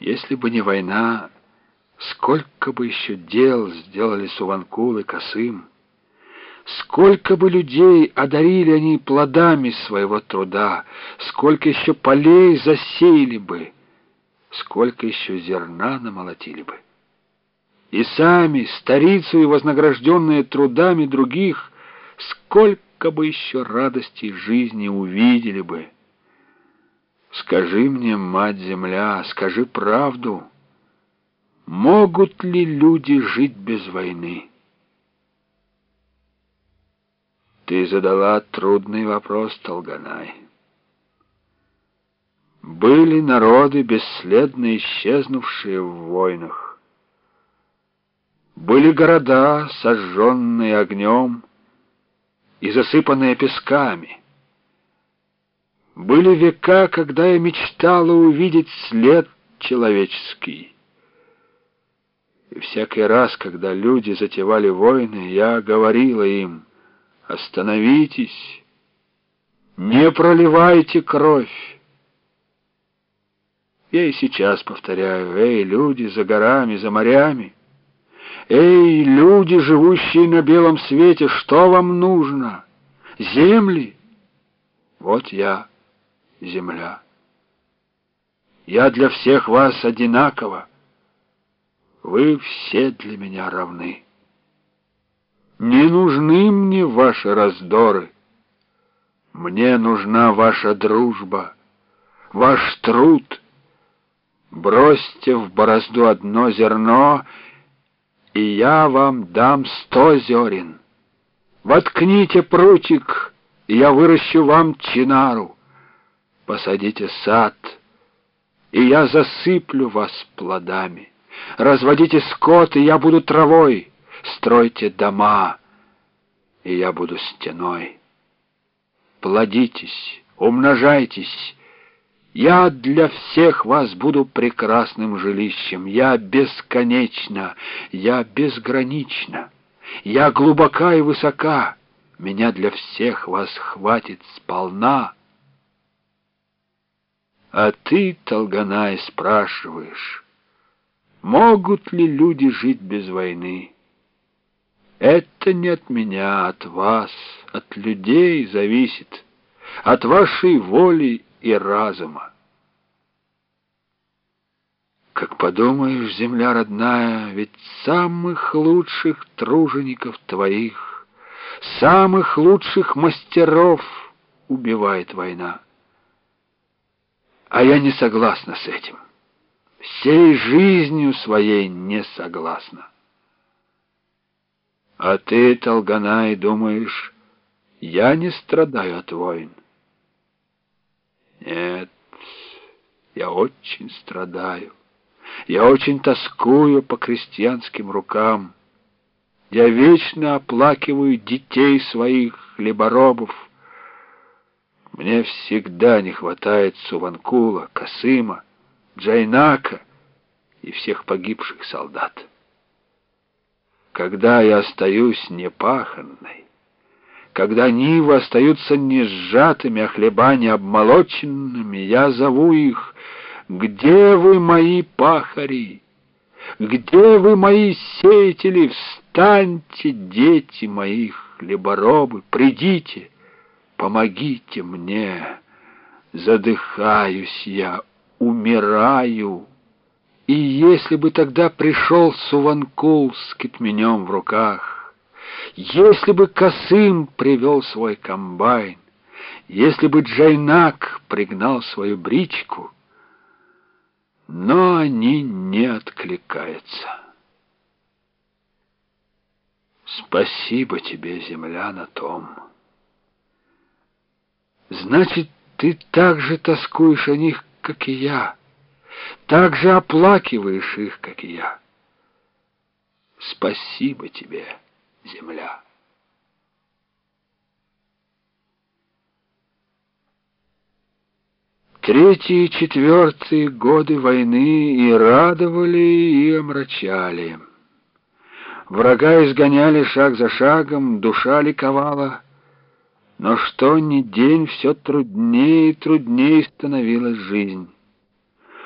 Если бы не война, сколько бы еще дел сделали Суванкул и Косым, сколько бы людей одарили они плодами своего труда, сколько еще полей засеяли бы, сколько еще зерна намолотили бы. И сами, старицу и вознагражденные трудами других, сколько бы еще радости жизни увидели бы. Скажи мне, мать-земля, скажи правду. Могут ли люди жить без войны? Ты задала трудный вопрос, Толганай. Были народы, бесследно исчезнувшие в войнах. Были города, сожженные огнем и засыпанные песками. Были века, когда я мечтала увидеть след человеческий. И всякий раз, когда люди затевали войны, я говорила им, «Остановитесь, не проливайте кровь». Я и сейчас повторяю, «Эй, люди за горами, за морями! Эй, люди, живущие на белом свете, что вам нужно? Земли? Вот я» земля. Я для всех вас одинаково. Вы все для меня равны. Не нужны мне ваши раздоры. Мне нужна ваша дружба, ваш труд. Бросьте в борозду одно зерно, и я вам дам сто зерен. Воткните прутик, и я выращу вам чинару посадите сад, и я засыплю вас плодами. Разводите скот, и я буду травой. Стройте дома, и я буду стеной. Плодитесь, умножайтесь. Я для всех вас буду прекрасным жилищем. Я бесконечна, я безгранична. Я глубока и высока. Меня для всех вас хватит сполна. А ты, Толганай, спрашиваешь, могут ли люди жить без войны? Это не от меня, от вас, от людей зависит, от вашей воли и разума. Как подумаешь, земля родная, ведь самых лучших тружеников твоих, самых лучших мастеров убивает война. А я не согласна с этим. Всей жизнью своей не согласна. А ты, Толганай, думаешь, я не страдаю от войн? Нет, я очень страдаю. Я очень тоскую по крестьянским рукам. Я вечно оплакиваю детей своих хлеборобов, мне всегда не хватает Суванкула, Касыма, Джайнака и всех погибших солдат. Когда я остаюсь непаханной, когда нивы остаются не сжатыми, а хлеба не обмолоченными, я зову их «Где вы, мои пахари? Где вы, мои сеятели? Встаньте, дети моих хлеборобы, придите!» Помогите мне, задыхаюсь я, умираю. И если бы тогда пришел Суванкул с китменем в руках, если бы Косым привел свой комбайн, если бы Джайнак пригнал свою бричку, но они не откликаются. Спасибо тебе, земля, на том. Значит, ты так же тоскуешь о них, как и я, так же оплакиваешь их, как и я. Спасибо тебе, земля. Третьи и четвертые годы войны и радовали, и омрачали. Врага изгоняли шаг за шагом, душа ликовала — но что ни день все труднее и труднее становилась жизнь.